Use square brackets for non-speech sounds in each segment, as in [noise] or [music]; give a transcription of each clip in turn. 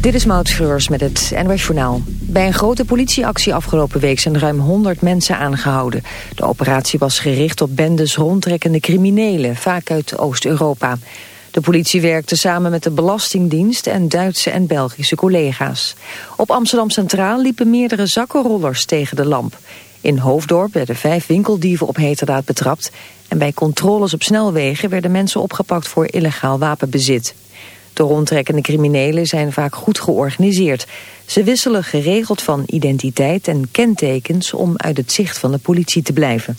Dit is Maud Schreurs met het Journaal. Bij een grote politieactie afgelopen week zijn ruim 100 mensen aangehouden. De operatie was gericht op bendes rondtrekkende criminelen, vaak uit Oost-Europa. De politie werkte samen met de Belastingdienst en Duitse en Belgische collega's. Op Amsterdam Centraal liepen meerdere zakkenrollers tegen de lamp. In Hoofddorp werden vijf winkeldieven op heterdaad betrapt... en bij controles op snelwegen werden mensen opgepakt voor illegaal wapenbezit. De rondtrekkende criminelen zijn vaak goed georganiseerd. Ze wisselen geregeld van identiteit en kentekens om uit het zicht van de politie te blijven.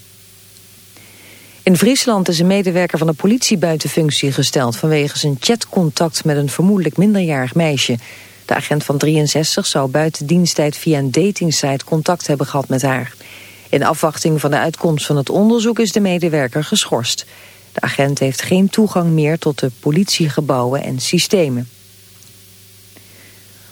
In Friesland is een medewerker van de politie buiten functie gesteld... vanwege zijn chatcontact met een vermoedelijk minderjarig meisje. De agent van 63 zou buiten diensttijd via een datingsite contact hebben gehad met haar. In afwachting van de uitkomst van het onderzoek is de medewerker geschorst. De agent heeft geen toegang meer tot de politiegebouwen en systemen.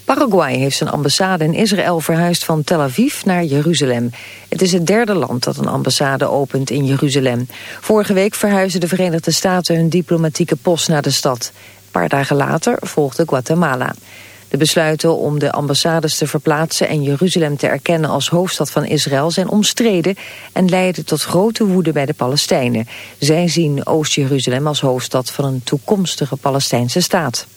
Paraguay heeft zijn ambassade in Israël verhuisd van Tel Aviv naar Jeruzalem. Het is het derde land dat een ambassade opent in Jeruzalem. Vorige week verhuisden de Verenigde Staten hun diplomatieke post naar de stad. Een paar dagen later volgde Guatemala. De besluiten om de ambassades te verplaatsen en Jeruzalem te erkennen als hoofdstad van Israël zijn omstreden en leiden tot grote woede bij de Palestijnen. Zij zien Oost-Jeruzalem als hoofdstad van een toekomstige Palestijnse staat.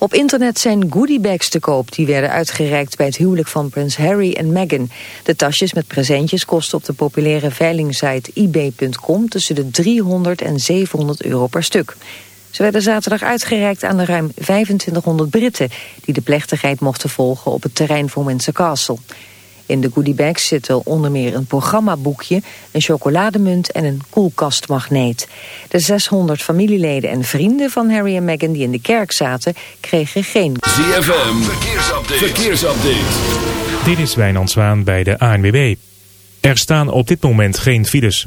Op internet zijn goodiebags te koop die werden uitgereikt bij het huwelijk van prins Harry en Meghan. De tasjes met presentjes kosten op de populaire veilingsite ebay.com tussen de 300 en 700 euro per stuk. Ze werden zaterdag uitgereikt aan de ruim 2500 Britten... die de plechtigheid mochten volgen op het terrein van Windsor Castle. In de goodiebags zitten onder meer een programmaboekje, een chocolademunt en een koelkastmagneet. De 600 familieleden en vrienden van Harry en Meghan die in de kerk zaten, kregen geen... ZFM, verkeersupdate. verkeersupdate. Dit is Wijnand Zwaan bij de ANWB. Er staan op dit moment geen files.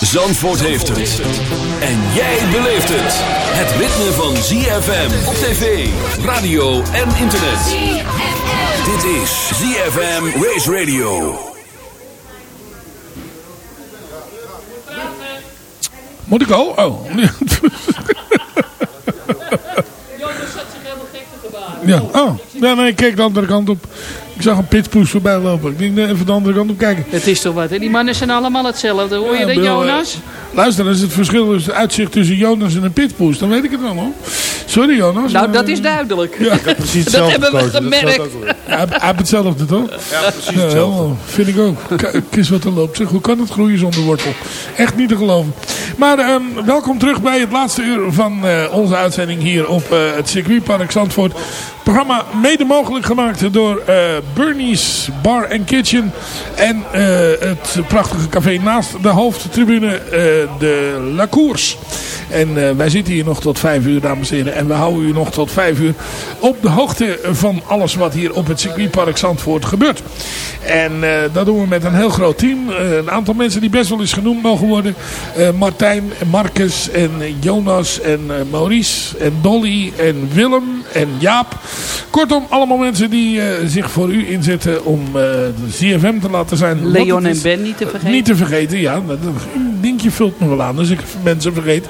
Zandvoort heeft het. En jij beleeft het. Het ritme van ZFM op tv, radio en internet. Dit is ZFM Race Radio. Moet ik al? Oh. Ja, oh. Ja, nee, ik keek de andere kant op. Ik zag een pitpoes voorbij lopen. Ik denk even de andere kant op kijken. Het is toch wat, hè? Die mannen zijn allemaal hetzelfde. Hoor je dat, Jonas? eh, luister, is het verschil tussen het uitzicht tussen Jonas en een pitpoes. Dan weet ik het wel hoor. Sorry Jonas. Nou, maar, dat is duidelijk. Ja, Precies Dat hebben we gemerkt. hij, heeft hetzelfde toch? Ja, precies Ja, hetzelfde. vind ik ook. Kijk eens wat er loopt. Zeg, hoe kan het groeien zonder wortel? Echt niet te geloven. Maar ehm, welkom terug bij het laatste uur van eh, onze uitzending hier op eh, het circuitpark Zandvoort. Programma mede mogelijk gemaakt door eh, Bernie's Bar and Kitchen. En eh, het prachtige café naast de hoofdtribune, eh, de La Cours. En eh, wij zitten hier nog tot vijf uur, dames en heren. En we houden u nog tot vijf uur op de hoogte van alles wat hier op het circuitpark Zandvoort gebeurt. En eh, dat doen we met een heel groot team. Eh, een aantal mensen die best wel eens genoemd mogen worden. Eh, Martijn, Marcus en Jonas en Maurice en Dolly en Willem en Jaap. Kortom, allemaal mensen die zich voor u inzetten om de CFM te laten zijn. Leon en. Ben niet te vergeten. Niet te vergeten, ja. Dat, dingetje vult me wel aan als ik mensen vergeet.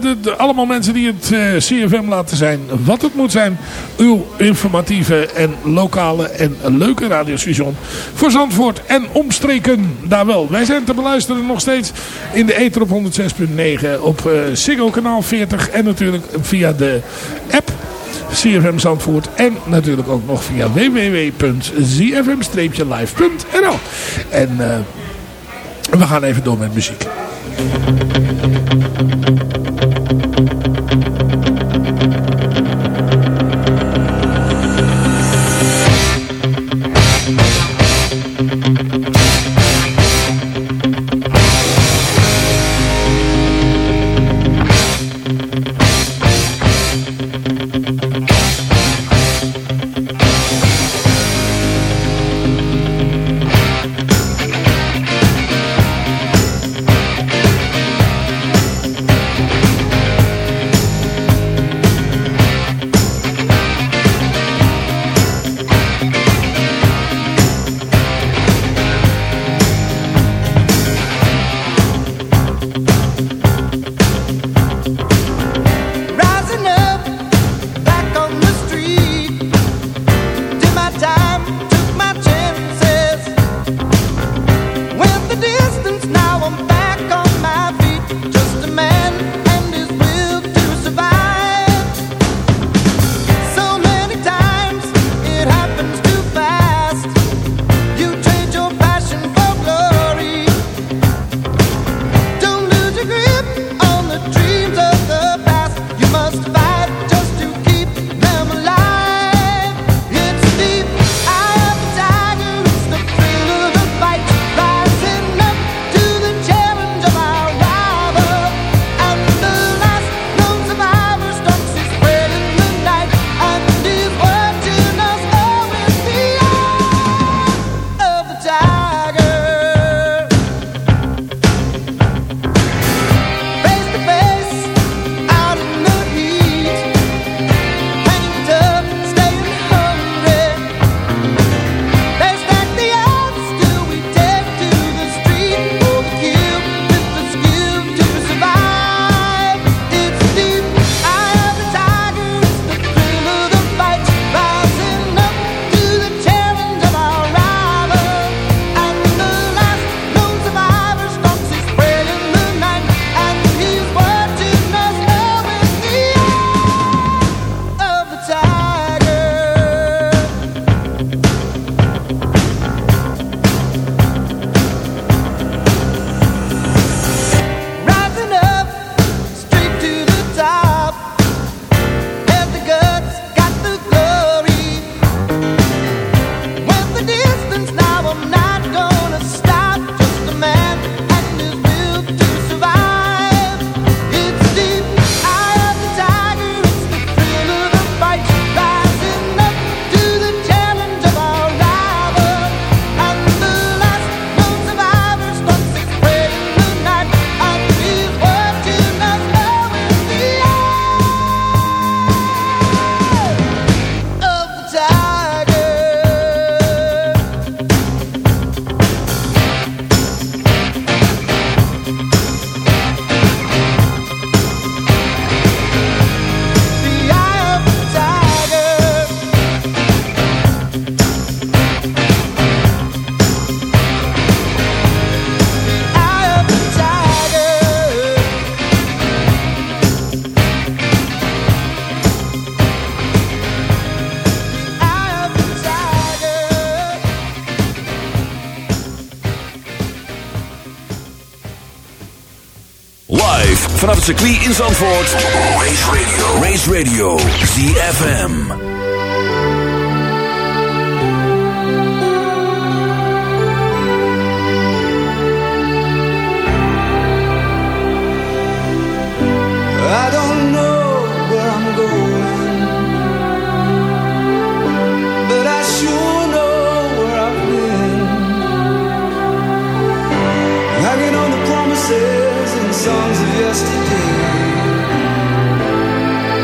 De, de- allemaal mensen die het CFM laten zijn wat het moet zijn. Uw informatieve en lokale en leuke radiostation voor Zandvoort en omstreken. Daar wel. Wij zijn te beluisteren nog steeds in de ether op 106.9 op uh, kanaal 40 en natuurlijk via de app CFM Zandvoort. En natuurlijk ook nog via www.zfm-live.nl En uh, we gaan even door met muziek. Het circuit in Zandvoort. Race Radio. Race Radio. ZFM. I songs of yesterday.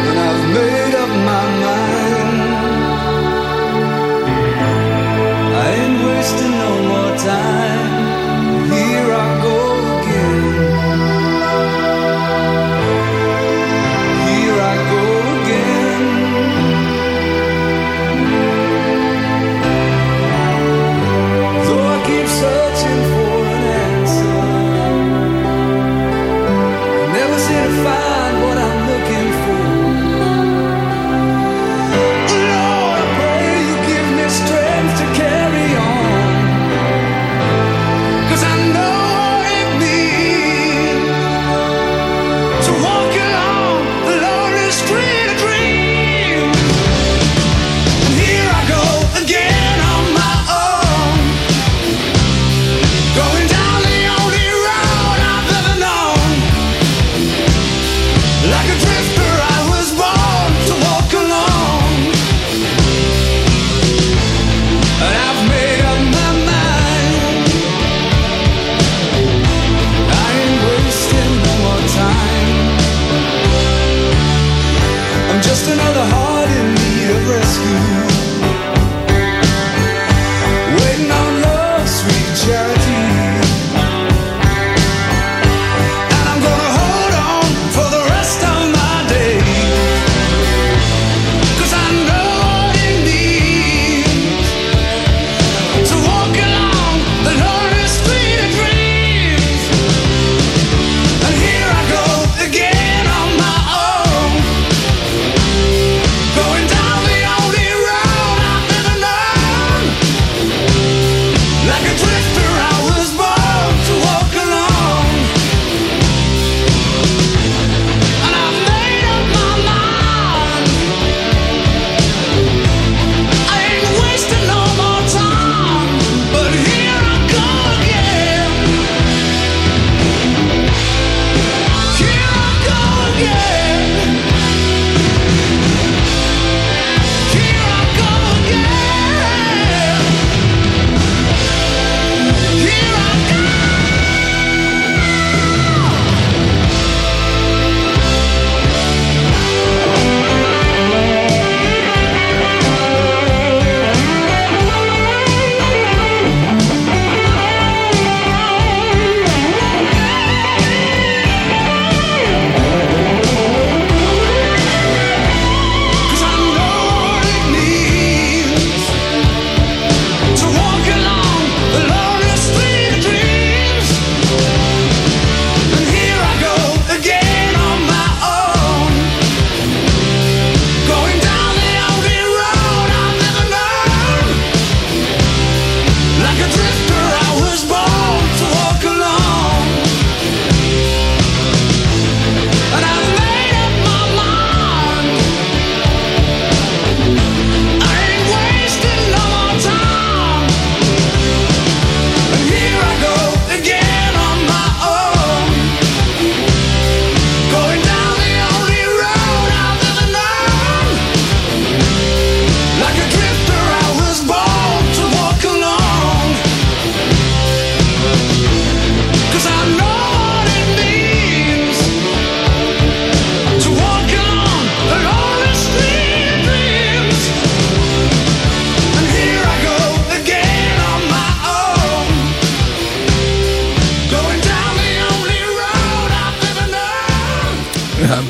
And I've made up my mind. I ain't wasting no more time.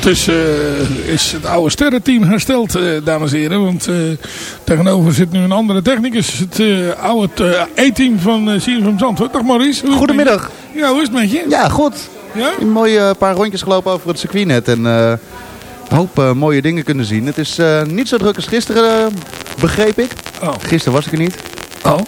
Eh, is het oude sterrenteam hersteld, eh, dames en heren. Want eh, tegenover zit nu een andere technicus. Het oude E-team van uh, CFM Zandvoort. Dag Maurice. Goedemiddag. Ja, hoe is het met je? Ja, goed. Ja? Een mooie paar rondjes gelopen over het circuit net. En een hoop mooie dingen kunnen zien. Het is niet zo druk als gisteren, begreep ik. Oh. Gisteren was ik er niet. oh.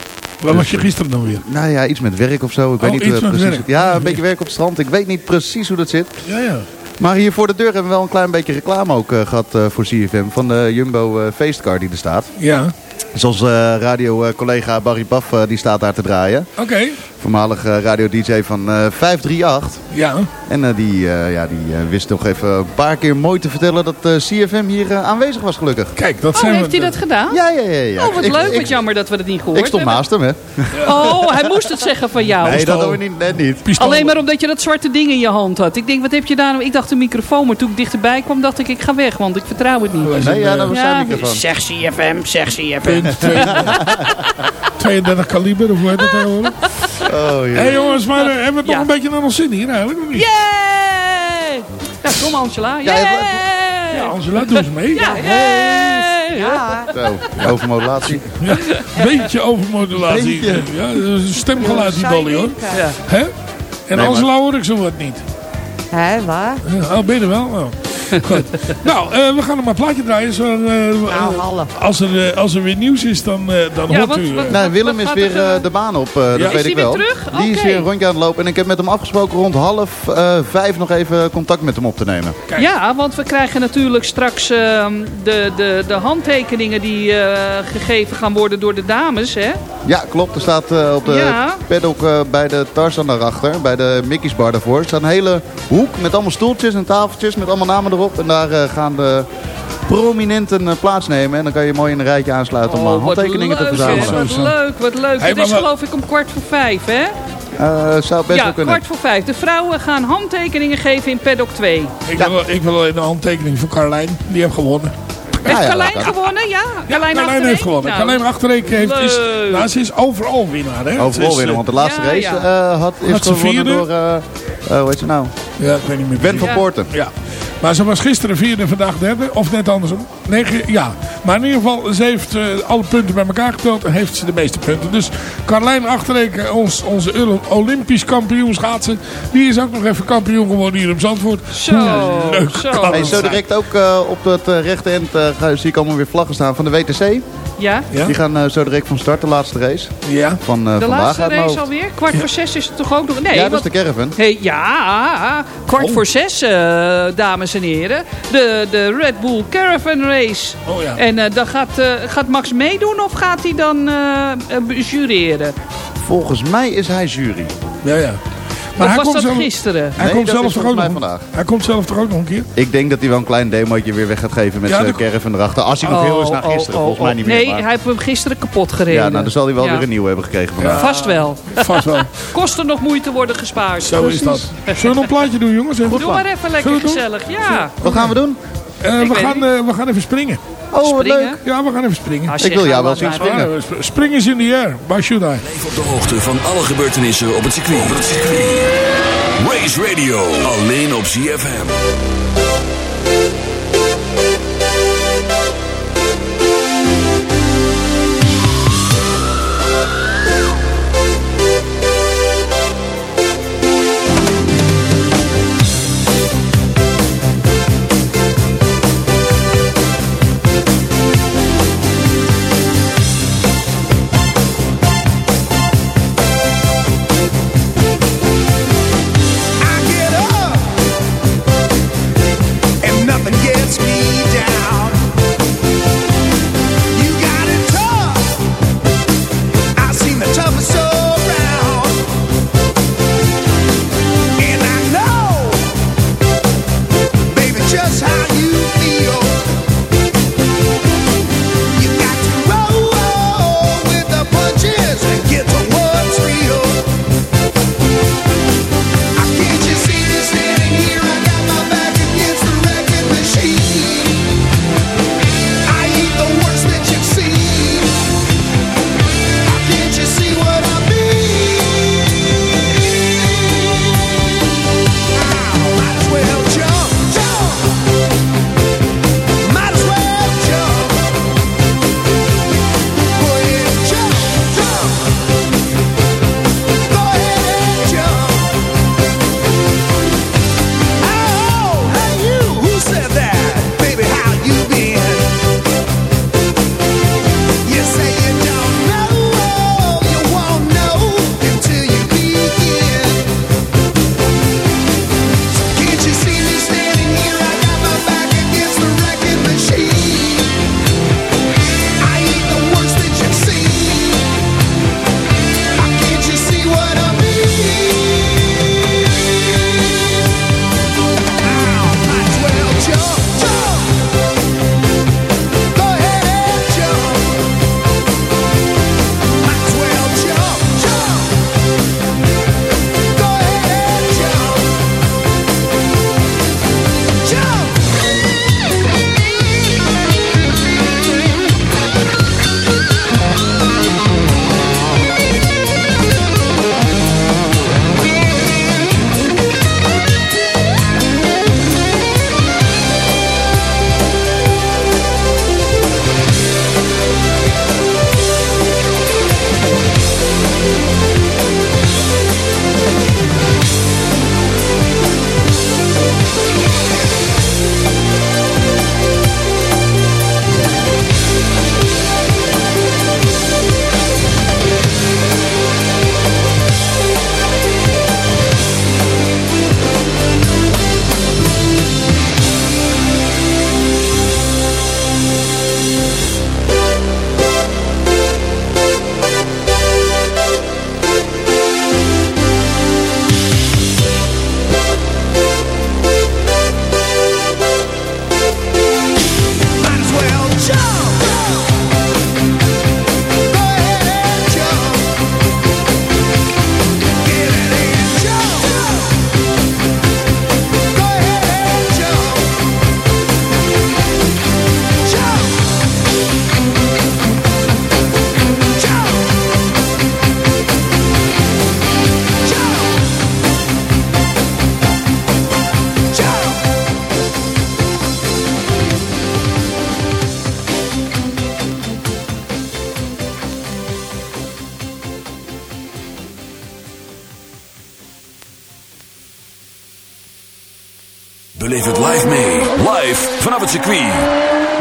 Waar was je gisteren dan weer? Nou ja, iets met werk of zo. Ik weet Oh, niet precies. Ja, een beetje werk op het strand. Ik weet niet precies hoe dat zit. Ja, ja. Maar hier voor de deur hebben we wel een klein beetje reclame ook eh, gehad eh, voor CFM. Van de Jumbo eh, feestcar die er staat. Ja, Zoals eh radio-collega Barry Baf eh, die staat daar te draaien. oké. Voormalig eh, radio-dj van eh 538. Ja. En eh, die, eh, ja, die eh, wist nog even een paar keer mooi te vertellen dat eh, CFM hier eh, aanwezig was gelukkig. Kijk, dat Oh, zijn heeft we... hij dat gedaan? Ja, ja, ja. ja. Oh, wat Ik- leuk. Ik, Wat jammer dat we dat niet gehoord ik stond hebben. naast hem, hè. Oh, hij moest het zeggen van jou. Nee, dat doen we niet, net niet. Pistool. Alleen maar omdat je dat zwarte ding in je hand had. Ik denk, wat heb je daar nou? Ik dacht een microfoon, maar toen ik dichterbij kwam, dacht ik, ik ga weg, want ik vertrouw het niet. Nee, ja, dat was zijn microfoon. zeg CFM, zeg CFM. 32 [laughs] kaliber, of hoe heet dat tegenwoordig? Oh, Hé ja. hey, jongens, maar eh, hebben we Ja. nog een beetje naar ons zin hier eigenlijk? Of niet? Yay! Ja, kom Angela. Ja, Yay! Ja, Angela, doe eens mee. Ja, yay! Ja. Zo, overmodulatie. Beetje overmodulatie. Beetje. Ja, dat is een stemgeluid die dolly hoor. Ja. Hè? En maar- Angela hoor ik zo wat niet. Hé, waar? Ja, Oh, ben je er wel? Oh. [laughs] Goed. Nou, eh, we gaan nog maar een plaatje draaien. Zo, eh, eh, Nou, half. als, er, eh, als er weer nieuws is, dan, eh, dan Ja, hoort wat- u... eh, wat- Nou, Willem is weer de baan op, eh, dat Is weet ik weer wel. terug? Die is weer een rondje aan het lopen. En ik heb met hem afgesproken rond half eh, vijf nog even contact met hem op te nemen. Ja, want we krijgen natuurlijk straks ehm, de, de, de handtekeningen die eh, gegeven gaan worden door de dames. Hè? Ja, klopt. Er staat eh, op de Ja. paddock bij de Tarzan daarachter, bij de Mickey's bar daarvoor, er staat een hele hoek met allemaal stoeltjes en tafeltjes met allemaal namen erop. En daar eh, gaan de prominenten eh, plaatsnemen. En dan kan je mooi in een rijtje aansluiten om eh, Oh, wat handtekeningen te verzamelen. Wat leuk, wat leuk. Hey, Het is maar geloof ik om kwart voor vijf, hè? Eh, zou best ja, wel kunnen. kwart voor vijf. De vrouwen gaan handtekeningen geven in paddock 2. ik, wil, ik wil alleen een handtekening voor Carlijn. Die heeft gewonnen. Heeft ja, Carlijn gewonnen? Ja, Ja, Carlijn, Carlijn heeft gewonnen. Nou, Carlijn Achterreken heeft, is, nou, ze is overal winnaar. Hè? Overal Het is, winnen, want de laatste ja, race ja. eh, had, is Had gewonnen vierde? door... eh, eh, hoe heet ze nou? eh, Ja, ik weet niet meer. Ben van Ja. Poorten. Ja. Maar ze was gisteren vierde, vandaag derde. Of net andersom. Nee, ge- ja. Maar in ieder geval, ze heeft eh, alle punten bij elkaar geteld. En heeft ze de meeste punten. Dus Carlijn Achterreken, ons, onze Euro- Olympisch kampioen schaatsen. Die is ook nog even kampioen geworden hier op Zandvoort. Zo, leuk zo. Hey, zo direct ook eh, op het eh, rechte eind eh, ga- zie ik allemaal weer vlaggen staan van de WTC. Ja? Ja? Die gaan eh, zo direct van start, de laatste race. Ja. Van eh De vandaag laatste race hoofd. alweer? Kwart voor zes is het toch ook nog? Nee, ja, dat is de caravan. Hey, ja, kwart Oh. voor zes, eh, dames en heren. De, de Red Bull Caravan Race. Oh ja. En eh, dan gaat, eh, gaat Max meedoen of gaat hij dan jureren? Volgens mij is hij jury. Ja, ja. Of was dat zelf, gisteren? hij Nee, komt dat zelf is toch ook volgens nog vandaag. Hij komt zelf toch ook nog een keer? Ik denk dat hij wel een klein demootje weer weg gaat geven met Ja, zijn dat- caravan erachter. Als hij nog heel is naar Oh, gisteren, oh, volgens mij oh. niet meer. Nee, maar- hij heeft hem gisteren kapot gereden. Ja, nou dan zal hij wel Ja. weer een nieuwe hebben gekregen vandaag. Vast wel. Vast wel. [laughs] Kost er nog moeite worden gespaard. Zo is dat. Zullen we nog een plaatje doen, jongens? Even? Doe maar even lekker gezellig. Ja. Wat gaan we doen? Eh, we, gaan, eh, we gaan even springen. Oh, wat Springen? leuk. Ja, we gaan even springen. Als Ik wil jou wel zien springen. Sp- spring is in the air. Why should I? Blijf op de hoogte van alle gebeurtenissen op het circuit. Op het circuit. Race Radio, alleen op ZFM.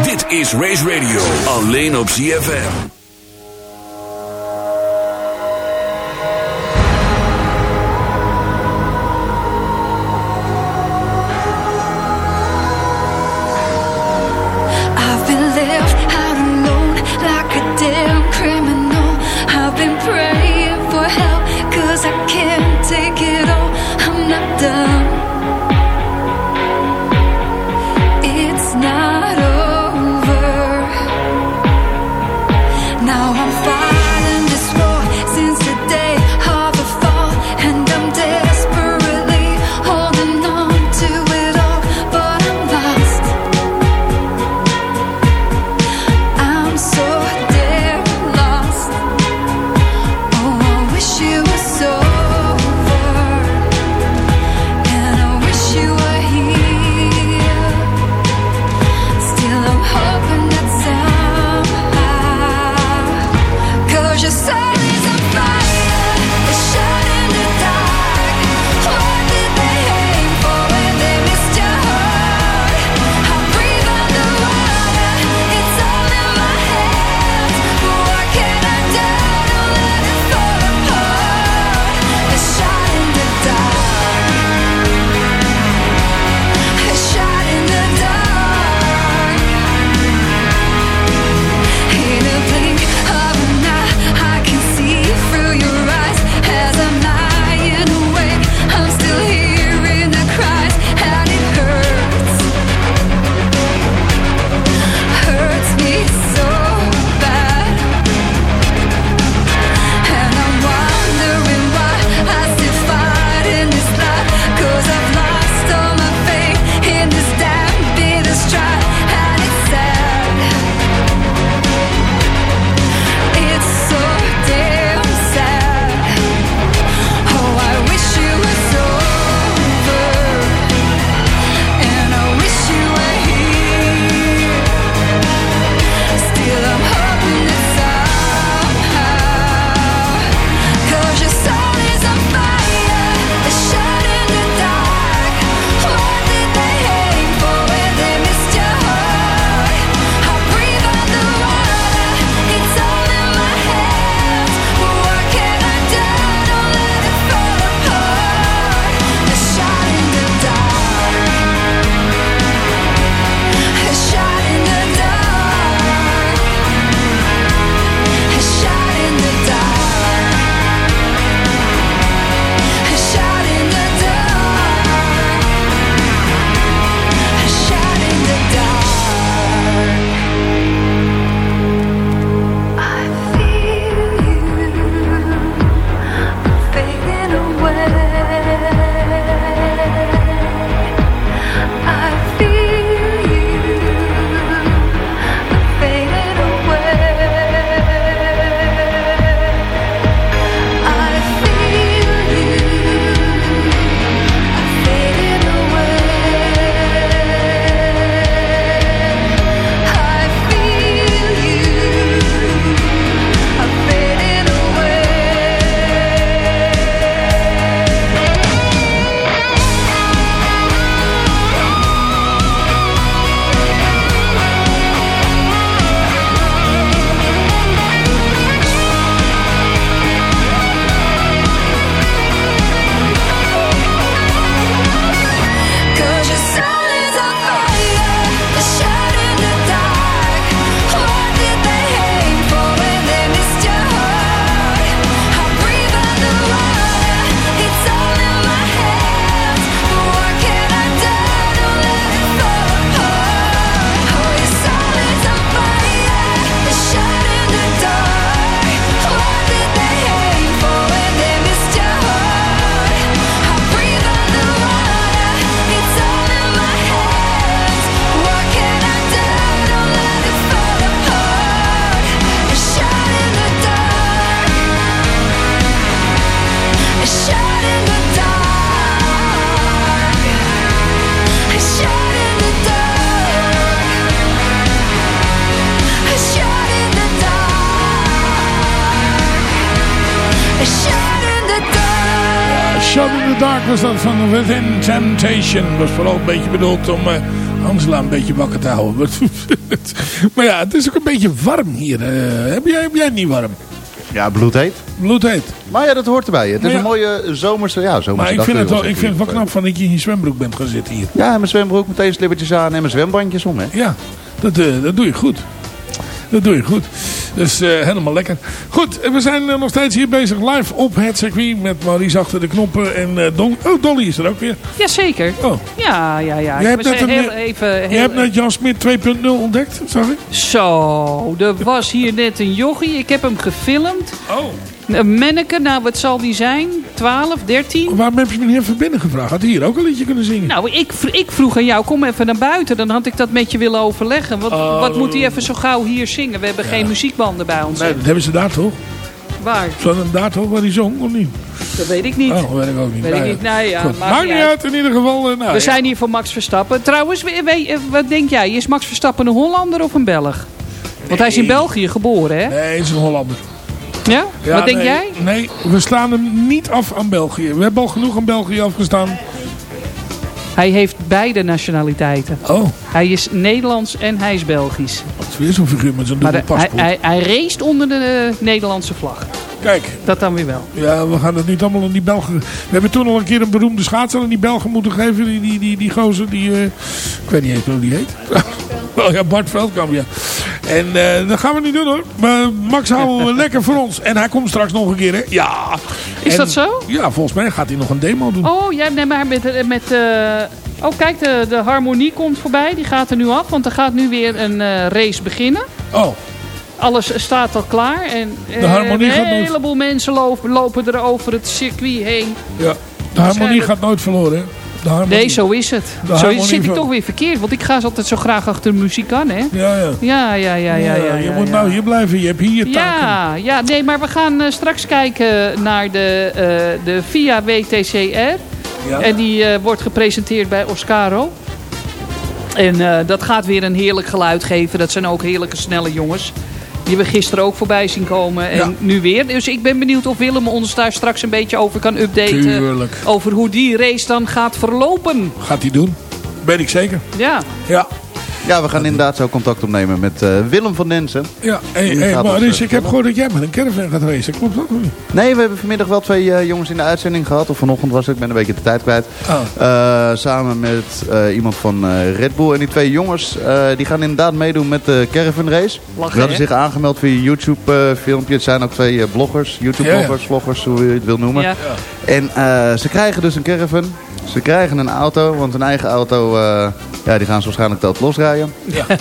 Dit is Race Radio. Alleen op ZFM. Within Temptation. Was vooral een beetje bedoeld om eh, Angela een beetje wakker te houden. [laughs] maar ja, het is ook een beetje warm hier. Eh, heb, jij, heb jij het niet warm? Ja, bloedheet. Bloedheet. Maar ja, dat hoort erbij. Het is ja. een mooie zomerse, ja, zomerse Maar ik dag vind, het wel, ik vind het wel knap van dat je in je zwembroek bent gaan zitten hier. Ja, en mijn zwembroek, meteen slippertjes aan en mijn zwembandjes om, hè. Ja, dat, eh, dat doe je goed. Dat doe je goed. Dus eh, helemaal lekker. Goed, we zijn eh, nog steeds hier bezig live op het circuit met Maurice achter de knoppen. En eh, Don oh, Dolly is er ook weer. Jazeker. Oh, Ja, ja, ja. Jij hebt net heel even... je hebt net Jan Smit 2.0 ontdekt, zag ik? Zo, er was hier net een jochie. Ik heb hem gefilmd. Oh. Een manneke, nou wat zal die zijn? 12, 13? Waarom heb je me niet even binnen gevraagd? Had hij hier ook een liedje kunnen zingen? Nou, ik, ik vroeg aan jou, kom even naar buiten. Dan had ik dat met je willen overleggen. Wat, Oh. wat moet hij even zo gauw hier zingen? We hebben geen muziekbanden bij ons. nee, dat hebben ze daar toch? Waar? Ze hadden hem daar toch waar hij zong, of niet? Dat weet ik niet. Oh, weet ik ook niet. Weet ik Nou niet. Nou ja, Goed. maakt Maakt niet niet uit. uit, in ieder geval. eh, nou, We ja. zijn hier voor Max Verstappen. Trouwens, we- we- eh, wat denk jij? Is Max Verstappen een Hollander of een Belg? Want hij is in. België geboren, hè? Nee, hij is een Hollander. Ja? Ja, wat denk nee, jij? Nee, we slaan hem niet af aan België. We hebben al genoeg aan België afgestaan. Hij heeft beide nationaliteiten. Oh, Hij is Nederlands en hij is Belgisch. dat is weer zo'n figuur met zo'n dubbel de- hij, paspoort. hij, hij race onder de eh, Nederlandse vlag. Kijk, Dat dan weer wel. ja, we gaan het niet allemaal aan die Belgen... We hebben toen al een keer een beroemde schaatser aan die Belgen moeten geven. Die, die, die, die gozer, die... eh, ik weet niet eens hoe die heet. [laughs] oh ja, Bart Veldkamp, ja. En eh, dat gaan we niet doen hoor. Maar Max houden we [laughs] lekker voor ons. En hij komt straks nog een keer, hè? Ja. Is En- dat zo? Ja, volgens mij gaat hij nog een demo doen. Oh, jij nee, maar met... eh, met eh, oh, kijk, de, de harmonie komt voorbij. Die gaat er nu af, want er gaat nu weer een race beginnen. Oh, Alles staat al klaar. En De harmonie gaat een nooit- heleboel mensen lopen, lopen er over het circuit heen. ja. De harmonie gaat nooit verloren, hè? Harmonie. Nee, zo is het. Zo zit ik van- toch weer verkeerd. Want ik ga altijd zo graag achter de muziek aan, hè? Ja, ja. Ja, ja, ja, ja. ja, je moet nou hier blijven. Je hebt hier je taken. Ja, ja, nee, maar we gaan eh, straks kijken naar de, eh, de VIA WTCR. Ja. En die eh, wordt gepresenteerd bij Oscaro. En dat gaat weer een heerlijk geluid geven. Dat zijn ook heerlijke snelle jongens. Die we gisteren ook voorbij zien komen. En Ja. nu weer. Dus ik ben benieuwd of Willem ons daar straks een beetje over kan updaten. Tuurlijk. Over hoe die race dan gaat verlopen. Gaat hij doen. Ben ik zeker. Ja. Ja. Ja, we gaan inderdaad zo contact opnemen met eh, Willem van Densen. Ja, hey, hey, maar ons, eh, ik heb gehoord dat jij met een caravan gaat racen. Klopt dat? Nee, we hebben vanmiddag wel twee eh, jongens in de uitzending gehad. Of vanochtend was het, ik ben een beetje de tijd kwijt. Oh. Eh, samen met eh, iemand van eh, Red Bull. En die twee jongens eh, die gaan inderdaad meedoen met de caravan race. Lachen, Ze hadden zich aangemeld via YouTube eh, filmpje. Het zijn ook twee eh, bloggers. YouTube Ja, ja. bloggers, vloggers, hoe je het wil noemen. Ja. En eh, ze krijgen dus een caravan. Ze krijgen een auto, want een eigen auto, eh, ja, die gaan ze waarschijnlijk tot losrijden. Ja. [laughs]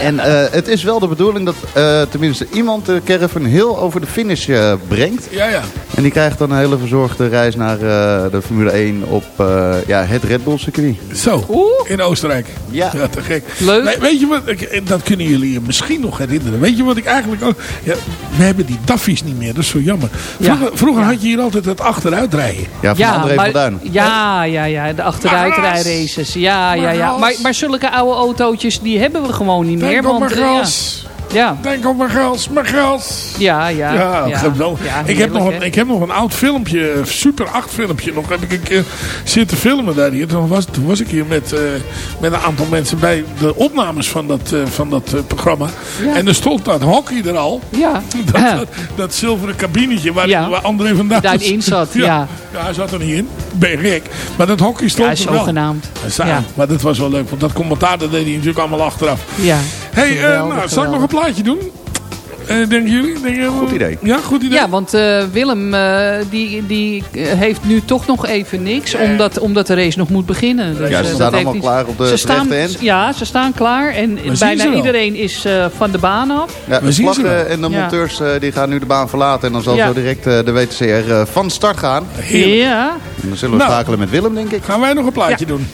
En eh, het is wel de bedoeling dat eh, tenminste iemand de caravan heel over de finish eh, brengt. Ja, ja. En die krijgt dan een hele verzorgde reis naar eh, de Formule 1 op eh, ja, het Red Bull circuit. Zo, Oeh. in Oostenrijk. Ja. Ja, te gek. Leuk. Nee, weet je wat, ik- dat kunnen jullie je misschien nog herinneren. Weet je wat ik eigenlijk ook... Ja, we hebben die daffies niet meer, dat is zo jammer. Ja. Vroeger, vroeger had je hier altijd het achteruitrijden. Ja, van André van Duin. Ja, ja, ja, de achteruitrijraces. Ja, ja, ja. Maar, maar zulke oude autootjes, die hebben we gewoon niet meer. Denk op mijn want, eh, gras. Ja, Denk op mijn gras, mijn gras. ja, ja. Ja, ja, geweldig. Ja, ik, heb nog een, ik heb nog een oud filmpje, een Super 8 filmpje. Nog heb ik een keer zitten filmen daar hier. Toen was, toen was ik hier met, eh, met een aantal mensen bij de opnames van dat, eh, van dat eh, programma. Ja. En er stond dat hockey er al. Ja, [laughs] Dat, dat, dat zilveren kabinetje waar, Ja. waar André vandaan Daarin zat, ja. ja. Hij zat er niet in. Ben je gek. Maar dat hockey stond ja er wel. zogenaamd. Ja. Maar dat was wel leuk, want dat commentaar dat deed hij natuurlijk allemaal achteraf. Ja. hey, eh, nou, zal ik nog een plaatje doen? Eh, denken jullie? Denk je, Goed idee. Ja, goed idee. Ja, want eh, Willem eh, die, die eh, heeft nu toch nog even niks, omdat, omdat de race nog moet beginnen. Dus, Ja, eh, ze staan allemaal klaar op de ze staan, rechte end. Ja, ze staan klaar en bijna ze wel. iedereen is eh, van de baan af. Ja, We de zien ze vlaggen en de monteurs eh, die gaan nu de baan verlaten. En dan zal Ja. zo direct eh, de WTCR eh, van start gaan. Heerlijk. Ja, En dan zullen we Nou. schakelen met Willem, denk ik. Gaan wij nog een plaatje doen?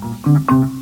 thank mm -hmm. you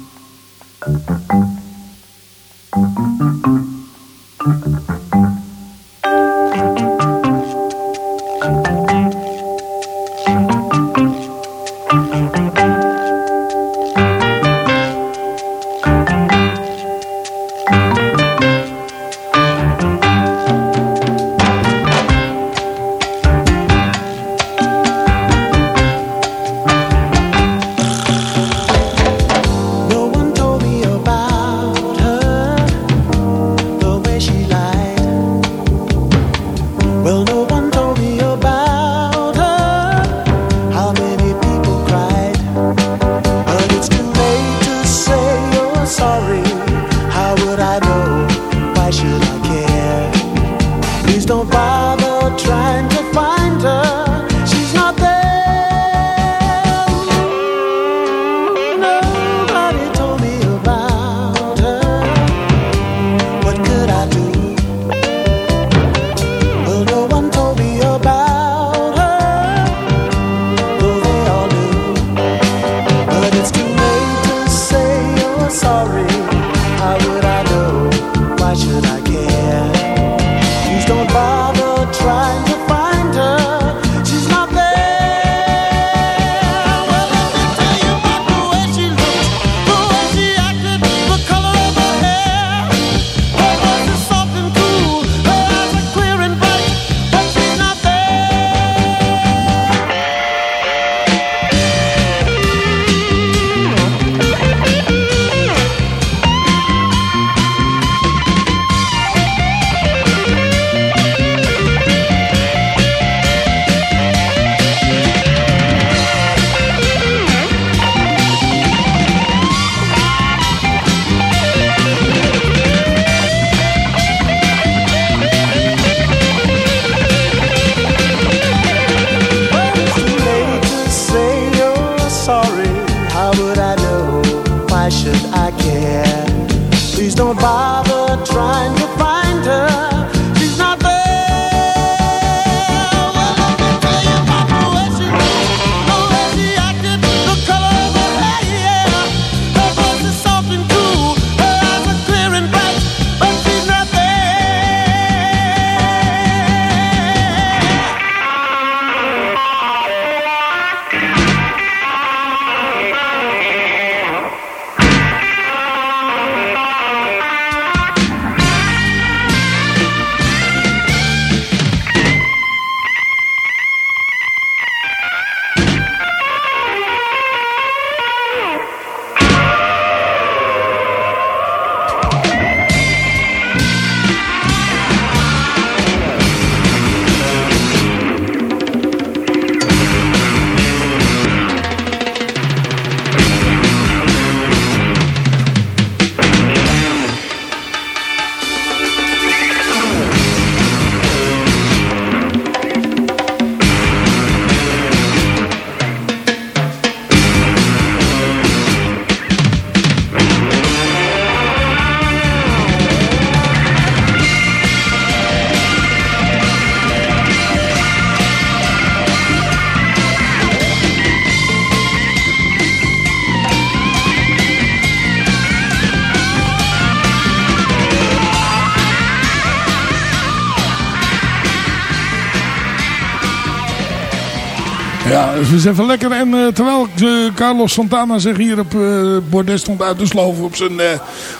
Ja, het is even lekker. En eh, terwijl eh, Carlos Santana zich hier op eh bordes stond uit te sloven op zijn, eh,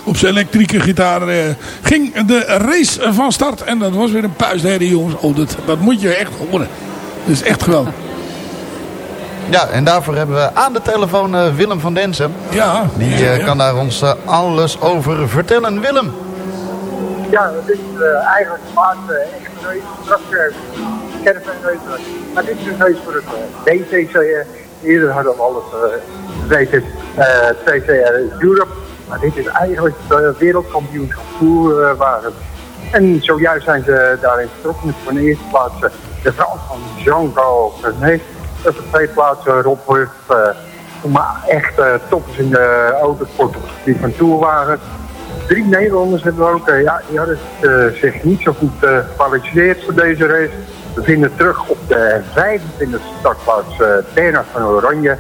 op zijn elektrieke gitaar, eh, ging de race van start. En dat was weer een puistherrie, jongens. Oh, dat, dat moet je echt horen. Dat is echt geweldig. Ja, en daarvoor hebben we aan de telefoon Willem van Densen. Ja. Die kan daar ons alles over vertellen. Willem. Ja, het is eh, eigenlijk de laatste echte Maar dit is een race voor het uh, DTC. eh. Eerder hadden we alles uh, TCR Europe. Maar dit is eigenlijk de wereldkampioenschap voerwagen. En zojuist zijn ze daarin vertrokken. Voor de eerste plaats eh, de vrouw van Jean-Paul Vernet. Op de tweede plaats Rob Hurf. Uh, maar echt uh, toppers in de autosport op het gebied van toerwagen. Drie Nederlanders hebben ook. Ja, die hadden zich niet zo goed uh, voor deze race. We vinden terug op de 25e startplaats uh, Bernard van Oranje.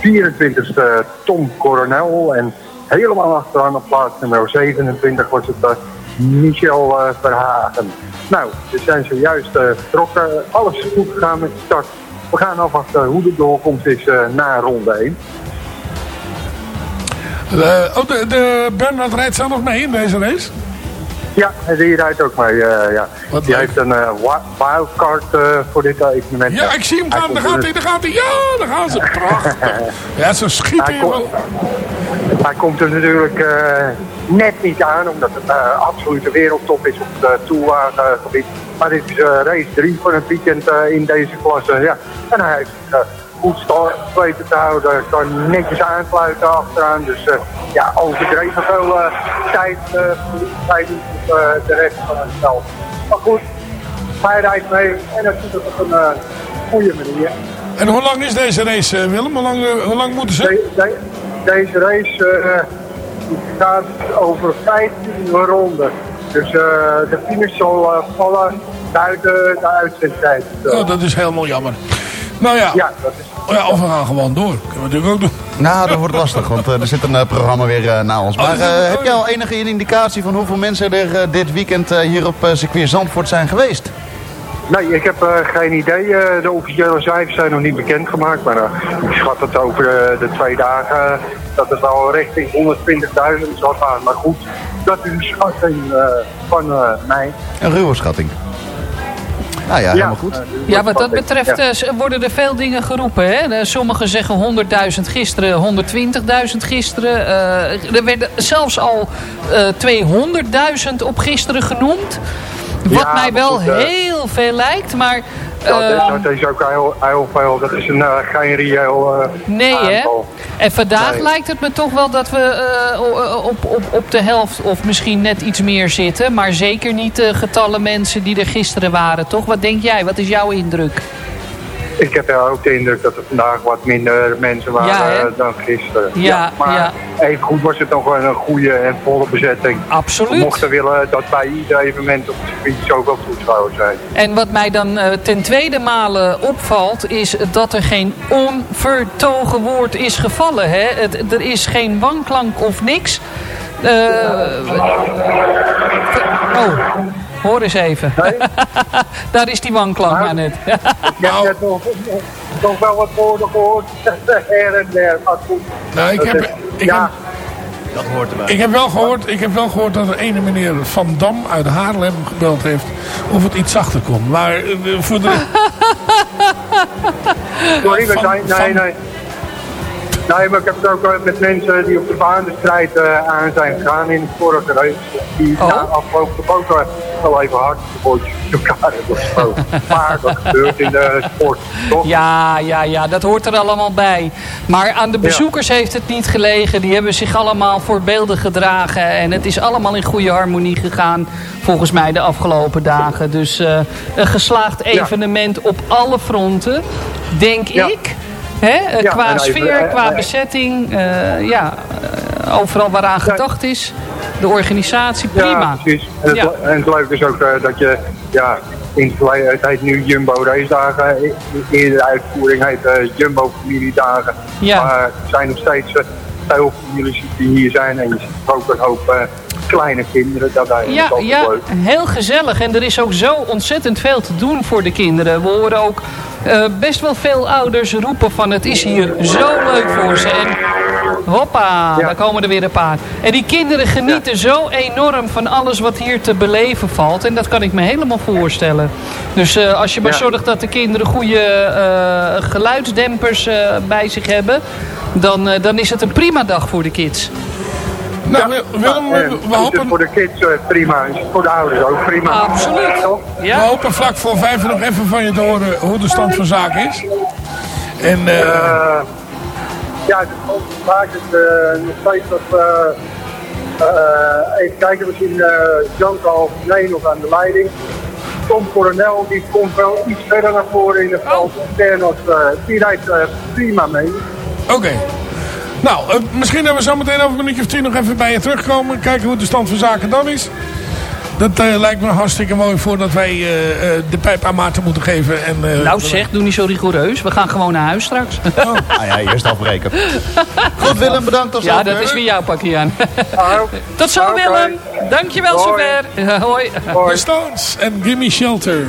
24e Tom Coronel. En helemaal achteraan op plaats nummer 27 was het eh, Michel eh, Verhagen. Nou, we zijn zojuist eh, vertrokken. Alles is goed gegaan met de start. We gaan afwachten hoe de doorkomst is eh, na ronde 1. Eh, oh, de, Bernard rijdt zelf nog mee in deze race? Ja, en die rijdt ook mee. eh, ja. Die heeft een eh, wi- wildcard eh, voor dit evenement. Ja, ik zie hem gaan. Daar gaat er- hij, daar gaat hij. Ja, daar gaan ze. Prachtig. [laughs] Ja, ze schieten Hij hier komt- wel. Hij komt er natuurlijk eh, net niet aan, omdat het uh, absolute wereldtop is op het uh, toerwagengebied. Maar dit is eh, race 3 van het weekend eh, in deze klasse. Ja. En hij heeft eh, goed weten te houden, kan netjes aansluiten achteraan. Dus eh, ja, overdreven veel eh, tijd, eh, tijd op eh, de rest van het veld. Maar goed, hij rijdt mee en dat doet het op een eh, goede manier. En hoe lang is deze race, eh, Willem? Hoe lang, eh, hoe lang moeten ze? De- de- deze race eh, gaat over 15 ronden. Dus eh, de finish zal eh, vallen buiten de uitzendtijd. Oh, dat is helemaal jammer. Nou ja, Ja, dat is... ja of we gaan gewoon door. Kunnen we natuurlijk ook doen. Nou, dat wordt lastig, want eh, er zit een eh, programma weer eh na ons. Maar Oh, eh, oh, heb jij al enige indicatie van hoeveel mensen er dit weekend hier op circuit Zandvoort zijn geweest? Nee, ik heb eh, geen idee. De officiële cijfers zijn nog niet bekendgemaakt. Maar ik schat het over eh, de twee dagen dat het al richting 120.000 zal gaan. Maar goed, dat is een schatting eh, van mij. Een ruwe schatting. Nou ja, helemaal goed. Ja, wat dat betreft Ja. eh, worden er veel dingen geroepen. Hè? Eh, Sommigen zeggen 100.000 gisteren, 120.000 gisteren. Eh, er werden zelfs al eh 200.000 op gisteren genoemd. Wat Ja, mij wel goed, heel veel lijkt, maar... Dat is, eh, dat is ook heel, heel veel. Dat is een, eh, geen reëel eh, Nee, hè? En vandaag Nee. lijkt het me toch wel dat we eh, op, op, op de helft of misschien net iets meer zitten. Maar zeker niet de getallen mensen die er gisteren waren, toch? Wat denk jij? Wat is jouw indruk? Ik heb wel ook de indruk dat er vandaag wat minder mensen waren Ja, dan gisteren. Ja, maar ja. even goed was het nog een goede en volle bezetting. Absoluut. We mochten willen dat bij ieder evenement op het circuit zoveel toeschouwers zijn. En wat mij dan eh, ten tweede male opvalt, is dat er geen onvertogen woord is gevallen. Hè? Het, er is geen wanklank of niks. Eh, oh, hoor eens even. [laughs] Daar is die wanklank maar net. Ik heb net nog, nog, nog wel wat woorden gehoord, [laughs] her en der. Maar goed, Nou, ik heb, ik, ja, heb, Dat hoort erbij. ik, heb wel gehoord, ik heb wel gehoord dat er ene meneer Van Dam uit Haarlem gebeld heeft of het iets zachter kon. Maar eh, voor de... sorry, Van- nee, van- nee. Nee, maar ik heb het ook met mensen die op de baan de strijd eh, aan zijn gegaan in de vorige race. Die Oh. na afgelopen ook wel even hard de elkaar hebben gesproken. [laughs] maar dat gebeurt in de sport, toch? Ja, ja, ja, dat hoort er allemaal bij. Maar aan de bezoekers heeft het niet gelegen. Die hebben zich allemaal voorbeeldig gedragen. En het is allemaal in goede harmonie gegaan. Volgens mij de afgelopen dagen. Dus eh, een geslaagd evenement op alle fronten. Denk Ja. ik. Hè? eh, Ja, qua even- sfeer, eh, qua eh, bezetting. ja, overal waaraan gedacht is. De organisatie, prima. Ja, precies. En het, Ja. en het leuke is ook dat je, ja, in het heet nu Jumbo Race Dagen. In de eerdere uitvoering heet Jumbo Familiedagen. Ja. Maar er zijn nog steeds veel families die hier zijn. En je ziet ook een hoop kleine kinderen. Dat Ja, ja, leuk. heel gezellig. En er is ook zo ontzettend veel te doen voor de kinderen. We horen ook eh, best wel veel ouders roepen van het is hier zo leuk voor ze. En hoppa, Ja. daar komen er weer een paar. En die kinderen genieten zo enorm van alles wat hier te beleven valt. En dat kan ik me helemaal voorstellen. Dus eh, als je maar zorgt dat de kinderen goede eh, geluidsdempers bij zich hebben... Dan, dan is het een prima dag voor de kids. Nou, Willem, En we, hopen, voor de kids eh, prima, voor de ouders ook prima. Absoluut. We hopen vlak voor vijf nog even van je te horen hoe de stand van zaken is. En eh, Eh, ja, het is vaak het, eh, nog steeds dat... eh, eh, even kijken, we zien eh Janko nee nog aan de leiding. Tom Coronel die komt wel iets verder naar voren in het veld. Ternos, eh die rijdt eh, prima mee. Oké. Nou, eh, misschien hebben we zo meteen over een minuutje of tien nog even bij je terugkomen. Kijken hoe de stand van zaken dan is. Dat eh, lijkt me hartstikke mooi voordat wij eh, eh, de pijp aan Maarten moeten geven. En, eh, Nou zeg, doe niet zo rigoureus. We gaan gewoon naar huis straks. [laughs] Ah ja, eerst afbreken. Goed, Willem, bedankt als Ja, dat is weer jouw pakje aan. [laughs] Tot zo Willem. Dankjewel Hoi. zover. [laughs] Hoi. The Stones en Gimme Shelter.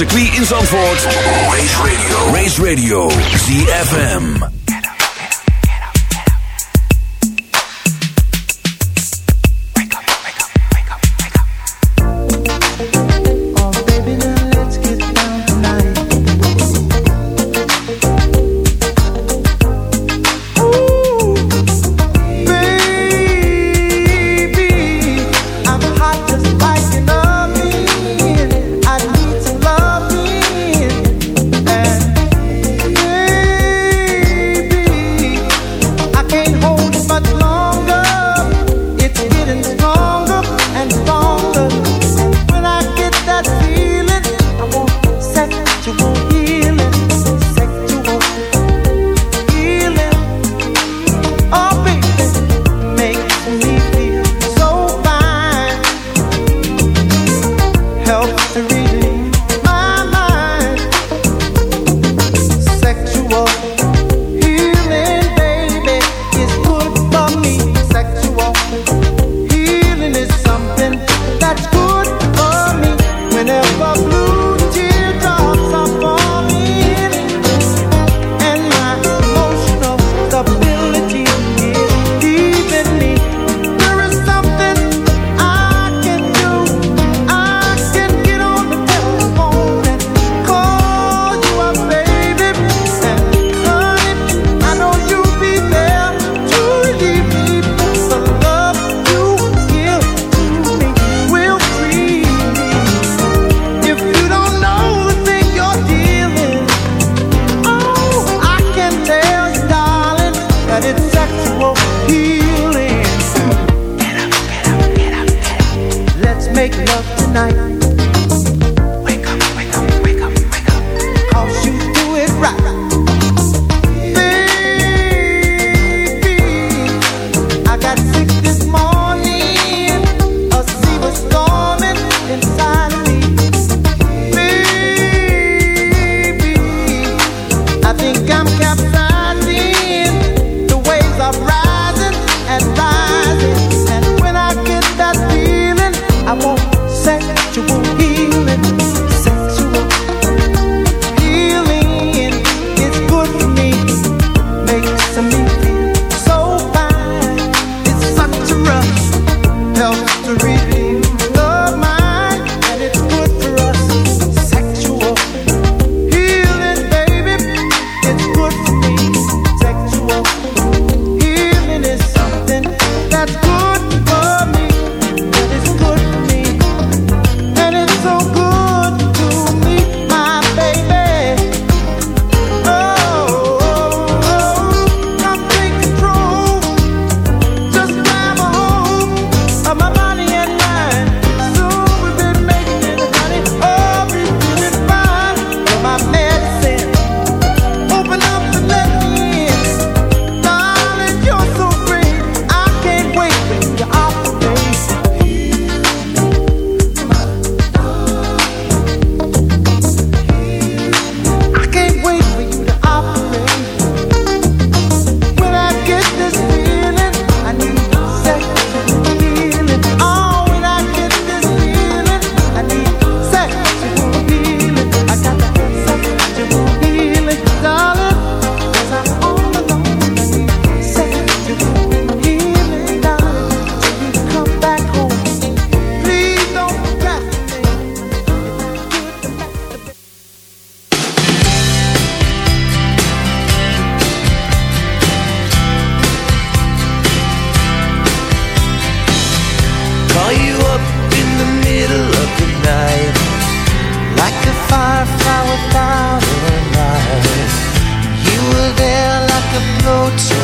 Circuit in Zandvoort. Race Radio. Race Radio. ZFM.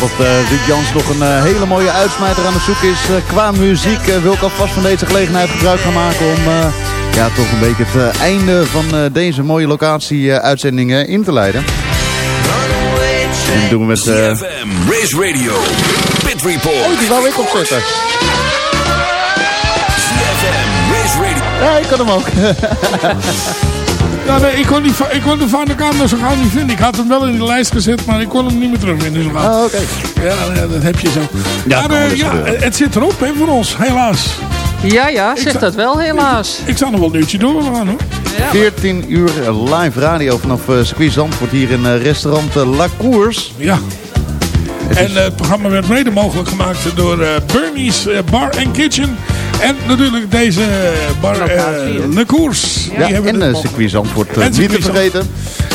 dat eh, Ruud Jans nog een eh, hele mooie uitsmijter aan het zoeken is eh, qua muziek. wil ik alvast van deze gelegenheid gebruik gaan maken om eh, ja, toch een beetje het einde van eh, deze mooie locatie-uitzendingen in te leiden. En dat doen we met... eh, CFM, Race Radio, Pit Report. Oh, die wou ik opzetten. CFM, Race Radio. Ja, ik kan hem ook. [laughs] Ja, nee, ik, kon die, ik kon de Van der Kamer zo gauw niet vinden. Ik had hem wel in de lijst gezet, maar ik kon hem niet meer terugvinden zo gauw. Oh, oké. Ja, ja, dat heb je zo. Ja, maar eh, ja, het zit erop hè, voor ons, helaas. Ja, ja, zeg dat wel helaas. Ik zou nog wel een uurtje door gaan hoor. 14 uur live radio vanaf uh, circuit Zandvoort hier in eh, restaurant uh, La Cours. Ja. En uh, het programma werd mede mogelijk gemaakt door uh, Bernie's uh, Bar and Kitchen. En natuurlijk deze bar, uh, Le Cours. Ja, en uh, circuit Zandvoort uh, niet te vergeten.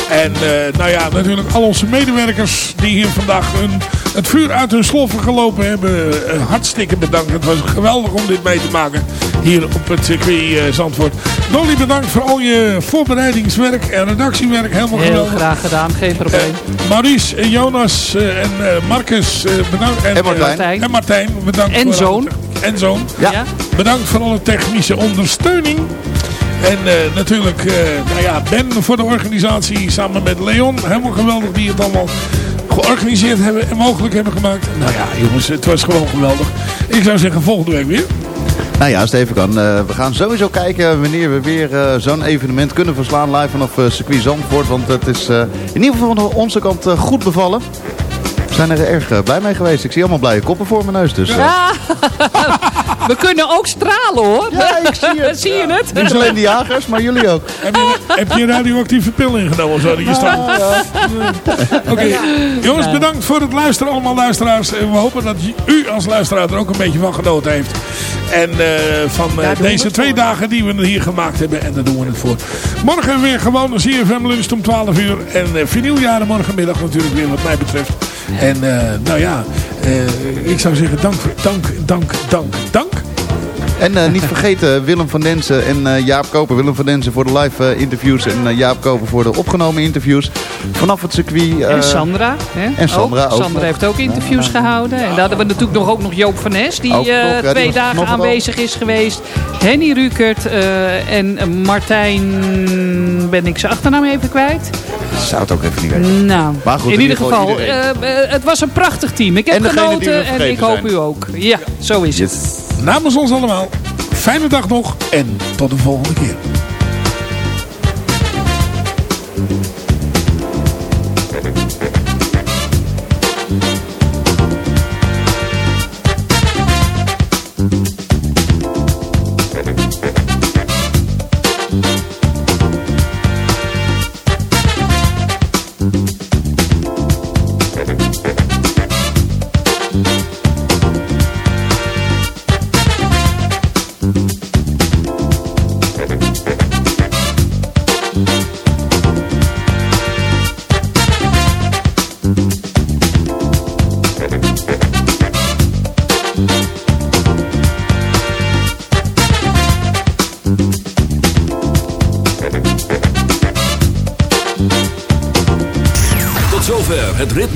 En eh, nou ja, natuurlijk al onze medewerkers die hier vandaag hun, het vuur uit hun sloffen gelopen hebben. eh, hartstikke bedankt. Het was geweldig om dit mee te maken hier op het circuit eh, Zandvoort. Dolly bedankt voor al je voorbereidingswerk en redactiewerk. Helemaal Heel geweldig. graag gedaan, geen probleem. Maurice, en Jonas eh, en eh, Marcus eh, bedankt. En Martijn. eh, en Martijn, bedankt. En voor zoon. En zoon. Ja. Bedankt voor alle technische ondersteuning. En eh, natuurlijk, eh, nou ja, Ben voor de organisatie samen met Leon. Helemaal geweldig die het allemaal georganiseerd hebben en mogelijk hebben gemaakt. Nou ja, jongens, het was gewoon geweldig. Ik zou zeggen, volgende week weer. Nou ja, als het even kan. eh, we gaan sowieso kijken wanneer we weer zo'n evenement kunnen verslaan. Live vanaf uh, circuit Zandvoort. Want het is eh, in ieder geval van onze kant goed bevallen. We zijn er erg eh, blij mee geweest. Ik zie allemaal blije koppen voor mijn neus. Dus, eh, Ja. [laughs] We kunnen ook stralen hoor. Ja, ik zie het. [laughs] zie je het? Niet alleen de jagers, maar jullie ook. Heb je, heb je een radioactieve pil ingenomen? Zo dat je staat. Oké, jongens, bedankt voor het luisteren allemaal luisteraars. En we hopen dat u als luisteraar er ook een beetje van genoten heeft. En eh, van eh, deze twee voor. dagen die we hier gemaakt hebben. En daar doen we het voor. Morgen weer gewoon een CFM lunch om 12 uur. En uh, vinyljaren morgenmiddag natuurlijk weer wat mij betreft. En eh, nou ja, eh, ik zou zeggen dank, dank, dank, dank, dank. En eh, niet vergeten Willem van Densen en eh, Jaap Koper. Willem van Densen voor de live eh, interviews en Jaap Koper voor de opgenomen interviews. Vanaf het circuit. eh, En Sandra. Hè? en Sandra ook Sandra heeft ook interviews gehouden. En daar hadden we natuurlijk nog, ook nog Joop van Nes. Die nog, eh, ja, twee dagen aanwezig is geweest. Henny Rukert eh, en Martijn... Ben ik zijn achternaam even kwijt? Zou het ook even niet weten. Nou, Maar goed, in, in ieder geval het was een prachtig team. Ik heb genoten en ik hoop zijn. u ook. Ja, zo is het. Namens ons allemaal, fijne dag nog en tot de volgende keer.